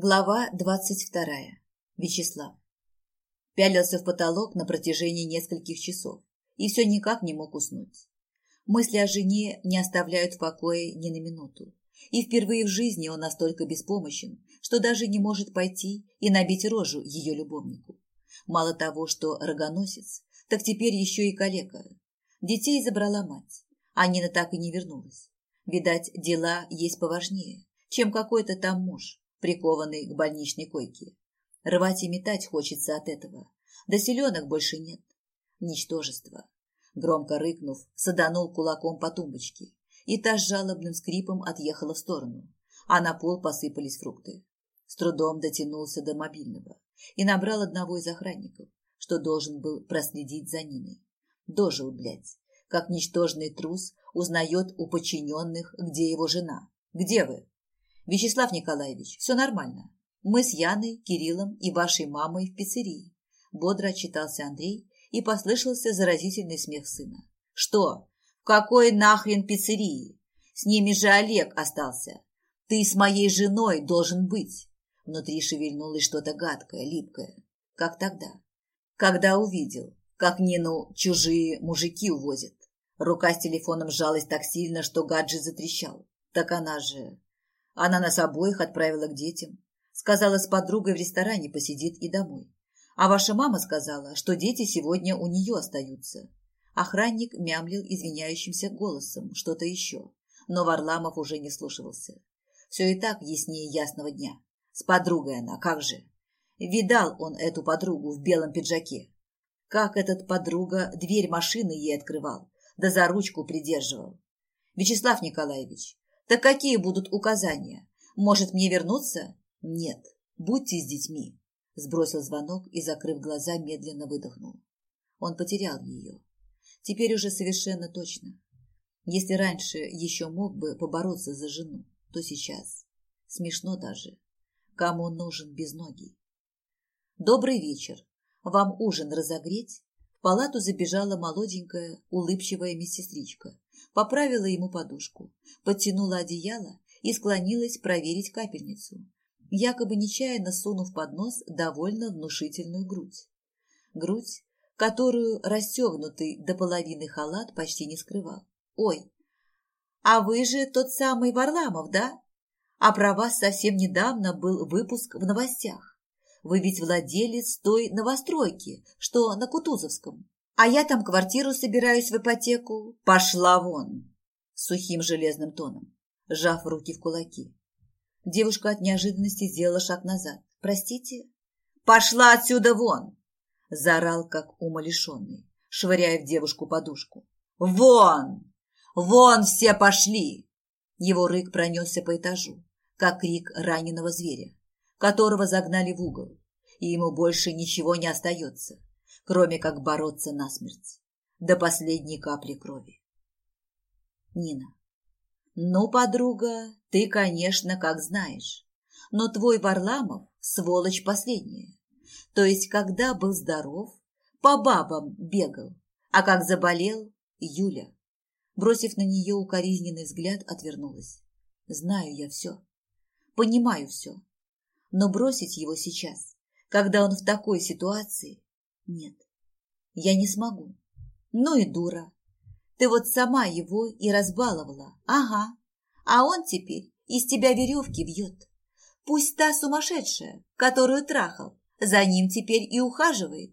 Глава двадцать вторая. Вячеслав. Пялился в потолок на протяжении нескольких часов и все никак не мог уснуть. Мысли о жене не оставляют в покое ни на минуту. И впервые в жизни он настолько беспомощен, что даже не может пойти и набить рожу ее любовнику. Мало того, что рогоносец, так теперь еще и калека. Детей забрала мать, а Нина так и не вернулась. Видать, дела есть поважнее, чем какой-то там муж, прикованный к больничной койке. Рвать и метать хочется от этого. Да селенок больше нет. Ничтожество. Громко рыкнув, саданул кулаком по тумбочке, и та с жалобным скрипом отъехала в сторону, а на пол посыпались фрукты. С трудом дотянулся до мобильного и набрал одного из охранников, что должен был проследить за Ниной. Дожил, блядь, как ничтожный трус узнает у подчиненных, где его жена. «Где вы?» «Вячеслав Николаевич, все нормально. Мы с Яной, Кириллом и вашей мамой в пиццерии», – бодро отчитался Андрей, и послышался заразительный смех сына. «Что? В какой нахрен пиццерии? С ними же Олег остался. Ты с моей женой должен быть». Внутри шевельнулось что-то гадкое, липкое. Как тогда? Когда увидел, как Нину чужие мужики увозят. Рука с телефоном сжалась так сильно, что гаджет затрещал. Так она же... Она нас обоих отправила к детям. Сказала, с подругой в ресторане посидит и домой. А ваша мама сказала, что дети сегодня у нее остаются. Охранник мямлил извиняющимся голосом что-то еще, но Варламов уже не слушался. Все и так яснее ясного дня. С подругой она, как же. Видал он эту подругу в белом пиджаке. Как этот подруга дверь машины ей открывал, да за ручку придерживал. Вячеслав Николаевич, так какие будут указания? Может, мне вернуться? Нет, будьте с детьми. Сбросил звонок и, закрыв глаза, медленно выдохнул. Он потерял ее. Теперь уже совершенно точно. Если раньше еще мог бы побороться за жену, то сейчас. Смешно даже. Кому он нужен без ноги? Добрый вечер. Вам ужин разогреть? В палату забежала молоденькая, улыбчивая медсестричка поправила ему подушку, подтянула одеяло и склонилась проверить капельницу, якобы нечаянно сунув под нос довольно внушительную грудь. Грудь, которую расстегнутый до половины халат почти не скрывал. «Ой, а вы же тот самый Варламов, да? А про вас совсем недавно был выпуск в новостях. Вы ведь владелец той новостройки, что на Кутузовском. А я там квартиру собираюсь в ипотеку. Пошла вон!» Сухим железным тоном, сжав руки в кулаки. Девушка от неожиданности сделала шаг назад. «Простите?» «Пошла отсюда вон!» Заорал, как умалишенный, швыряя в девушку подушку. «Вон! Вон все пошли!» Его рык пронесся по этажу, как крик раненого зверя, которого загнали в угол, и ему больше ничего не остается кроме как бороться насмерть, до последней капли крови. Нина. Ну, подруга, ты, конечно, как знаешь, но твой Варламов – сволочь последняя. То есть, когда был здоров, по бабам бегал, а как заболел – Юля. Бросив на нее укоризненный взгляд, отвернулась. Знаю я все, понимаю все, но бросить его сейчас, когда он в такой ситуации, нет, я не смогу. Ну и дура. Ты вот сама его и разбаловала. Ага. А он теперь из тебя веревки вьет. Пусть та сумасшедшая, которую трахал, за ним теперь и ухаживает.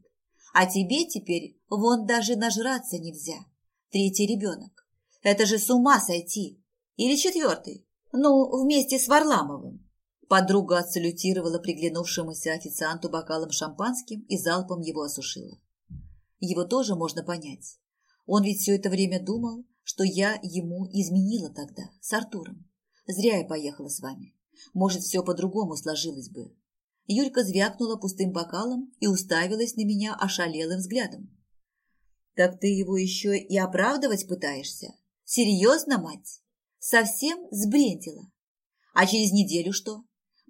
А тебе теперь вон даже нажраться нельзя. Третий ребенок. Это же с ума сойти. Или четвертый. Ну, вместе с Варламовым. Подруга отсалютировала приглянувшемуся официанту бокалом шампанским и залпом его осушила. Его тоже можно понять. Он ведь все это время думал, что я ему изменила тогда, с Артуром. Зря я поехала с вами. Может, все по-другому сложилось бы. Юлька звякнула пустым бокалом и уставилась на меня ошалелым взглядом. «Так ты его еще и оправдывать пытаешься? Серьезно, мать? Совсем сбрендила? А через неделю что?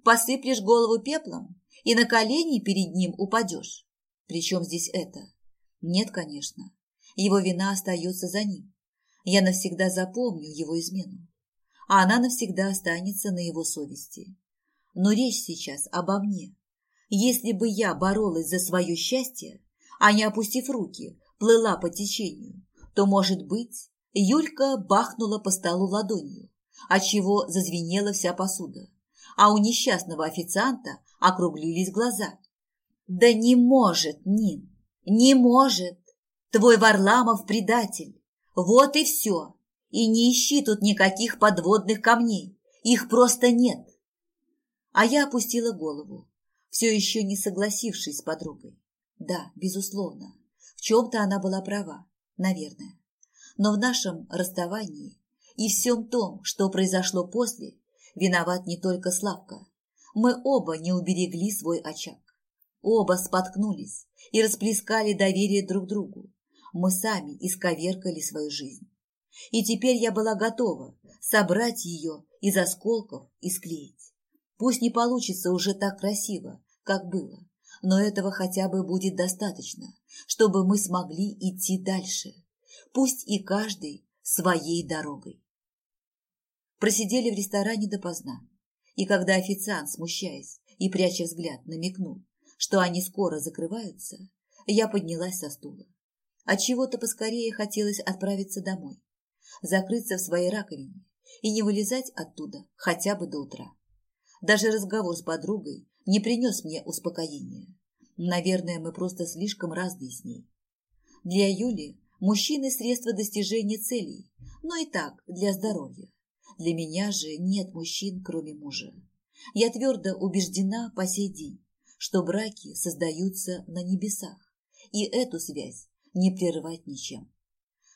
Посыплешь голову пеплом и на колени перед ним упадешь. Причем здесь это? Нет, конечно. Его вина остается за ним. Я навсегда запомню его измену, а она навсегда останется на его совести. Но речь сейчас обо мне. Если бы я боролась за свое счастье, а не опустив руки, плыла по течению, то, может быть, Юлька бахнула по столу ладонью, отчего зазвенела вся посуда, а у несчастного официанта округлились глаза. «Да не может, Нин, не может! Твой Варламов предатель! Вот и все! И не ищи тут никаких подводных камней, их просто нет!» А я опустила голову, все еще не согласившись с подругой. Да, безусловно, в чем-то она была права, наверное. Но в нашем расставании и всем том, что произошло после, виноват не только Славка. Мы оба не уберегли свой очаг. Оба споткнулись и расплескали доверие друг другу. Мы сами исковеркали свою жизнь. И теперь я была готова собрать ее из осколков и склеить. Пусть не получится уже так красиво, как было, но этого хотя бы будет достаточно, чтобы мы смогли идти дальше. Пусть и каждый своей дорогой. Просидели в ресторане допоздна, и когда официант, смущаясь и пряча взгляд, намекнул, что они скоро закрываются, я поднялась со стула. От чего-то поскорее хотелось отправиться домой, закрыться в своей раковине и не вылезать оттуда хотя бы до утра. Даже разговор с подругой не принес мне успокоения. Наверное, мы просто слишком разные с ней. Для Юли мужчины – средство достижения целей, но и так для здоровья. Для меня же нет мужчин, кроме мужа. Я твердо убеждена по сей день, что браки создаются на небесах, и эту связь не прерывать ничем.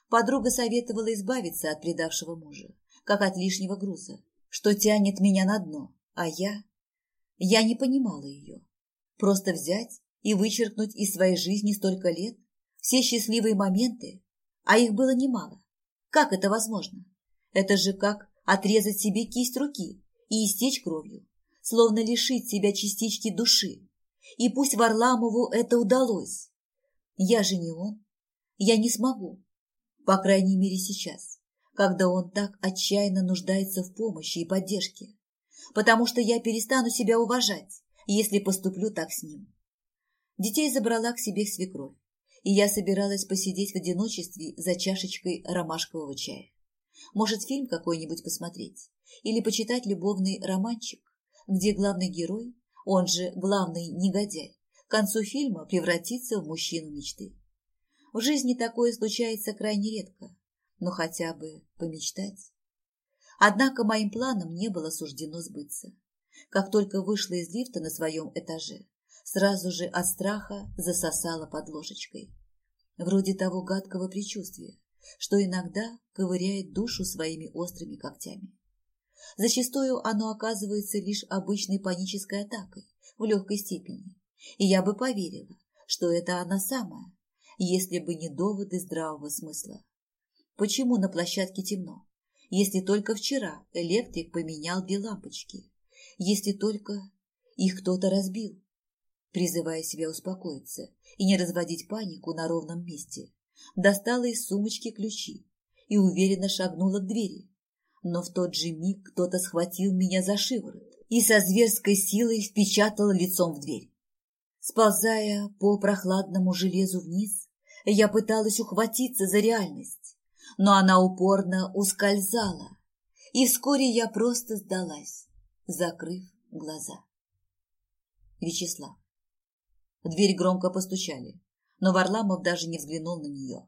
Подруга советовала избавиться от предавшего мужа, как от лишнего груза, что тянет меня на дно, а я... Я не понимала ее. Просто взять и вычеркнуть из своей жизни столько лет, все счастливые моменты, а их было немало. Как это возможно? Это же как отрезать себе кисть руки и истечь кровью, словно лишить себя частички души. И пусть Варламову это удалось. Я же не он. Я не смогу. По крайней мере сейчас, когда он так отчаянно нуждается в помощи и поддержке. Потому что я перестану себя уважать, если поступлю так с ним. Детей забрала к себе свекровь, и я собиралась посидеть в одиночестве за чашечкой ромашкового чая. Может, фильм какой-нибудь посмотреть или почитать любовный романчик, где главный герой он же главный негодяй, к концу фильма превратится в мужчину мечты. В жизни такое случается крайне редко, но хотя бы помечтать. Однако моим планам не было суждено сбыться. Как только вышла из лифта на своем этаже, сразу же от страха засосала под ложечкой. Вроде того гадкого предчувствия, что иногда ковыряет душу своими острыми когтями. Зачастую оно оказывается лишь обычной панической атакой в легкой степени, и я бы поверила, что это она самая, если бы не доводы здравого смысла. Почему на площадке темно, если только вчера электрик поменял две лампочки, если только их кто-то разбил? Призывая себя успокоиться и не разводить панику на ровном месте, достала из сумочки ключи и уверенно шагнула к двери, но в тот же миг кто-то схватил меня за шиворот и со зверской силой впечатал лицом в дверь. Сползая по прохладному железу вниз, я пыталась ухватиться за реальность, но она упорно ускользала, и вскоре я просто сдалась, закрыв глаза. Вячеслав. Дверь громко постучали, но Варламов даже не взглянул на нее.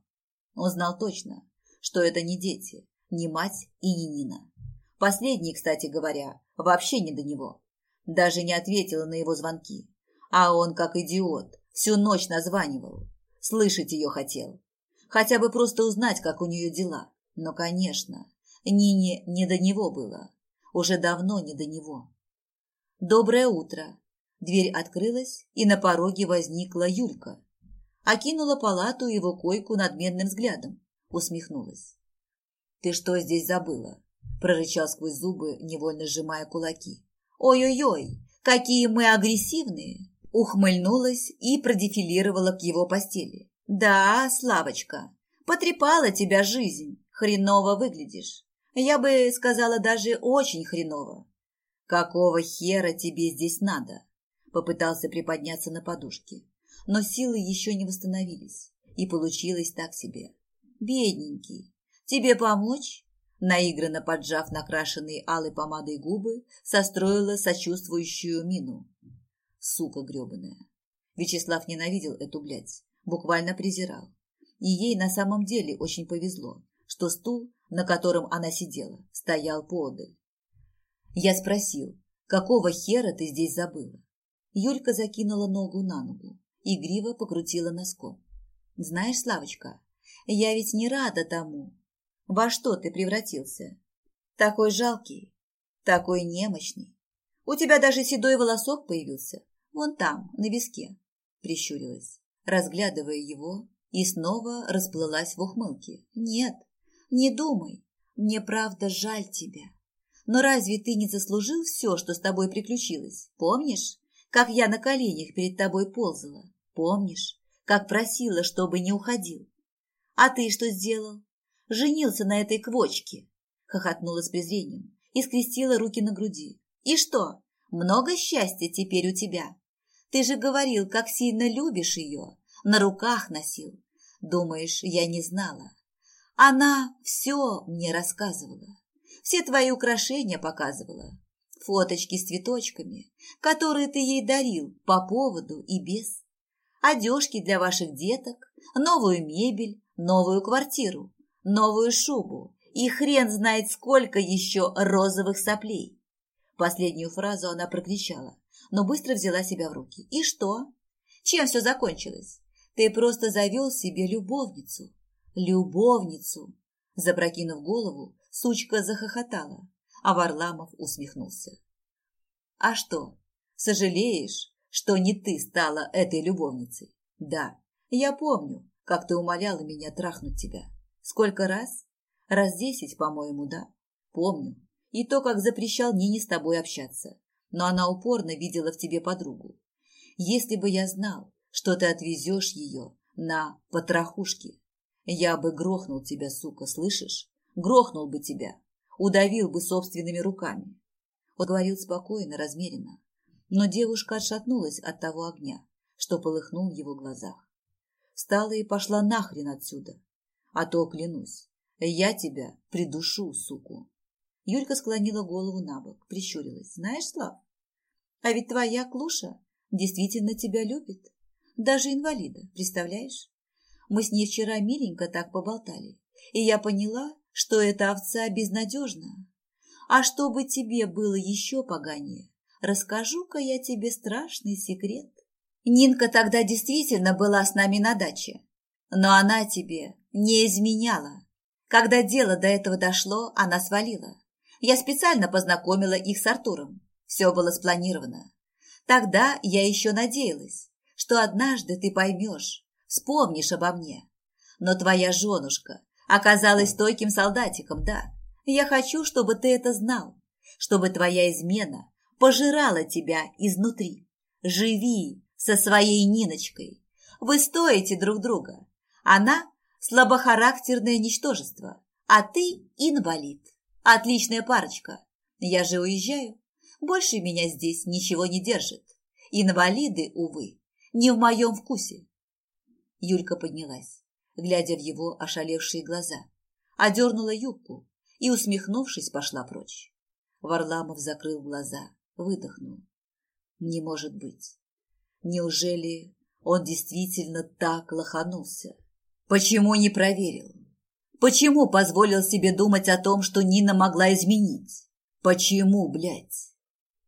Он знал точно, что это не дети, ни мать и ни Нина. Последний, кстати говоря, вообще не до него. Даже не ответила на его звонки. А он, как идиот, всю ночь названивал. Слышать ее хотел. Хотя бы просто узнать, как у нее дела. Но, конечно, Нине не до него было. Уже давно не до него. «Доброе утро!» Дверь открылась, и на пороге возникла Юлька. Окинула палату и его койку надменным взглядом. Усмехнулась. «Ты что здесь забыла?» – прорычал сквозь зубы, невольно сжимая кулаки. «Ой-ой-ой, какие мы агрессивные!» Ухмыльнулась и продефилировала к его постели. «Да, Славочка, потрепала тебя жизнь, хреново выглядишь. Я бы сказала даже очень хреново. «Какого хера тебе здесь надо?» Попытался приподняться на подушке, но силы еще не восстановились, и получилось так себе. «Бедненький, тебе помочь?» Наигранно поджав накрашенные алой помадой губы, состроила сочувствующую мину. Сука гребаная. Вячеслав ненавидел эту блядь, буквально презирал. И ей на самом деле очень повезло, что стул, на котором она сидела, стоял поодаль. Я спросил, какого хера ты здесь забыла? Юлька закинула ногу на ногу, игриво покрутила носком. Знаешь, Славочка, я ведь не рада тому, во что ты превратился? Такой жалкий, такой немощный. У тебя даже седой волосок появился. Вон там, на виске. Прищурилась, разглядывая его, и снова расплылась в ухмылке. Нет, не думай. Мне правда жаль тебя. Но разве ты не заслужил все, что с тобой приключилось? Помнишь, как я на коленях перед тобой ползала? Помнишь, как просила, чтобы не уходил? А ты что сделал? женился на этой квочке!» Хохотнула с презрением и скрестила руки на груди. «И что, много счастья теперь у тебя? Ты же говорил, как сильно любишь ее, на руках носил. Думаешь, я не знала? Она все мне рассказывала, все твои украшения показывала, фоточки с цветочками, которые ты ей дарил по поводу и без, одежки для ваших деток, новую мебель, новую квартиру новую шубу и хрен знает сколько еще розовых соплей. Последнюю фразу она прокричала, но быстро взяла себя в руки. И что? Чем все закончилось? Ты просто завел себе любовницу. Любовницу! Запрокинув голову, сучка захохотала, а Варламов усмехнулся. А что, сожалеешь, что не ты стала этой любовницей? Да, я помню, как ты умоляла меня трахнуть тебя. Сколько раз? Раз десять, по-моему, да. Помню. И то, как запрещал Нине с тобой общаться. Но она упорно видела в тебе подругу. Если бы я знал, что ты отвезешь ее на потрохушки, я бы грохнул тебя, сука, слышишь? Грохнул бы тебя. Удавил бы собственными руками. Он говорил спокойно, размеренно. Но девушка отшатнулась от того огня, что полыхнул в его глазах. Встала и пошла нахрен отсюда. А то, клянусь, я тебя придушу, суку. Юлька склонила голову на бок, прищурилась. Знаешь, Слав, а ведь твоя Клуша действительно тебя любит. Даже инвалида, представляешь? Мы с ней вчера миленько так поболтали, и я поняла, что эта овца безнадежна. А чтобы тебе было еще поганее, расскажу-ка я тебе страшный секрет. Нинка тогда действительно была с нами на даче, но она тебе не изменяла. Когда дело до этого дошло, она свалила. Я специально познакомила их с Артуром. Все было спланировано. Тогда я еще надеялась, что однажды ты поймешь, вспомнишь обо мне. Но твоя женушка оказалась стойким солдатиком, да. Я хочу, чтобы ты это знал, чтобы твоя измена пожирала тебя изнутри. Живи со своей Ниночкой. Вы стоите друг друга. Она слабохарактерное ничтожество, а ты инвалид. Отличная парочка. Я же уезжаю. Больше меня здесь ничего не держит. Инвалиды, увы, не в моем вкусе. Юлька поднялась, глядя в его ошалевшие глаза, одернула юбку и, усмехнувшись, пошла прочь. Варламов закрыл глаза, выдохнул. Не может быть. Неужели он действительно так лоханулся? Почему не проверил? Почему позволил себе думать о том, что Нина могла изменить? Почему, блядь?